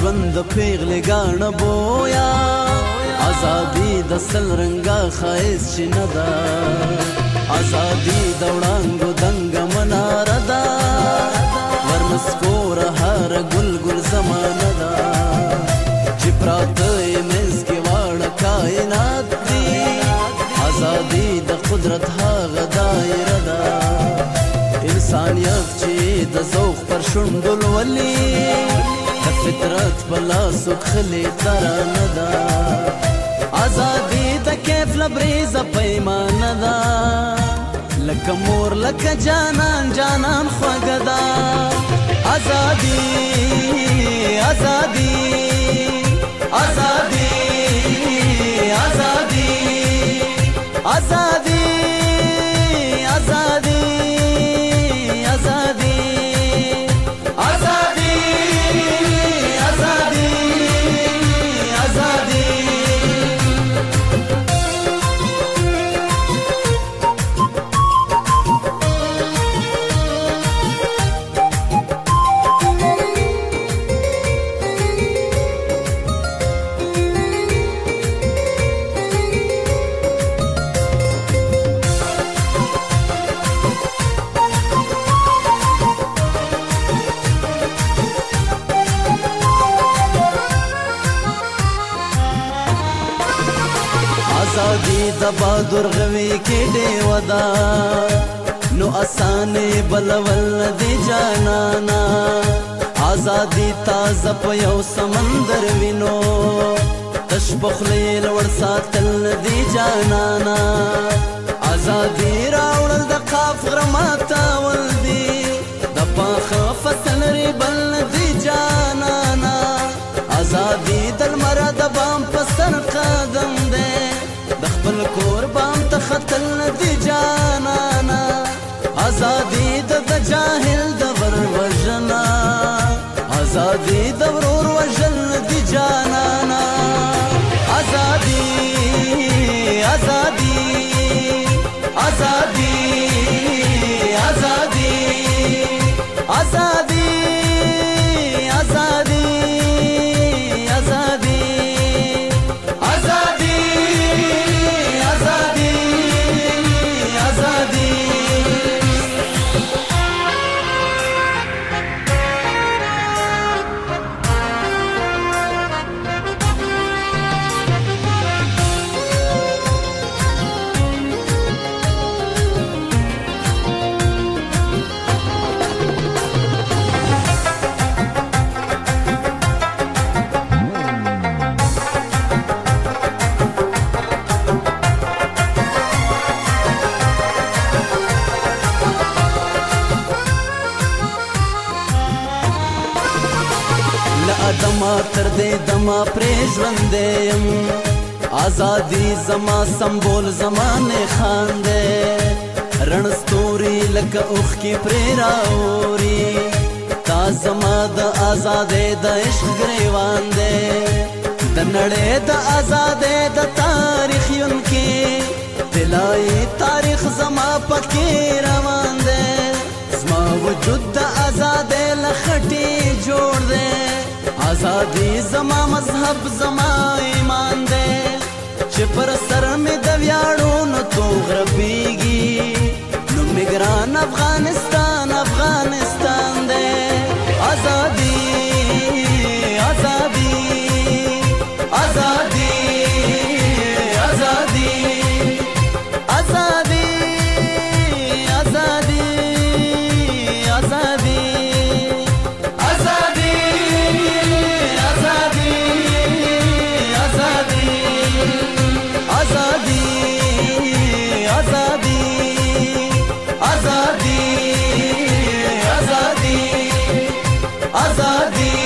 ژوند د پیغلې ګاڼه بویا ازادي د سل رنگا خایس شنه ده ازادي د وړانګو دنګ مناره ده ورمسکور هر ګل ګل زمانه ده چې پراته مز کې واړه کائنات دي ازادي د قدرت هغه دایره ده انسانیت چې د ذوق پر شوندل ولي فطرت بلا سخلی ترانه ده ازادي د کیف لبریزه پیمانه ده لکه مور لکه جانان جانان خوږه ده ازادي د بادر غوي کې دی ودا نو اسانه بلول دی جانانا آزادی تازه په یو سمندر وینو تش بخلی لور ساتل دی جانانا آزادی راوړل د قاف غرمه تاول دی قربان تخطل دی جانانا ازادي د جاهل د ور وجنا ازادي د ور وجن دی جانانا ازادي ازادي ازادي ازادي ازادي زما تر دې دما پرې ژوندې يم ازادي زما سمبول زمانه خاندې رڼ ستوري لکه اوخ کې پرې راوري تا زما د آزادې د عشق گریوان دې د نړۍ د آزادې د تاریخ یونکي دلای تاریخ مذهب زما ایمان دی چې پر سر مې د ویاړونو توغ رپیږي نو مې ګران افغانستان افغانستان دی آزاد आजादी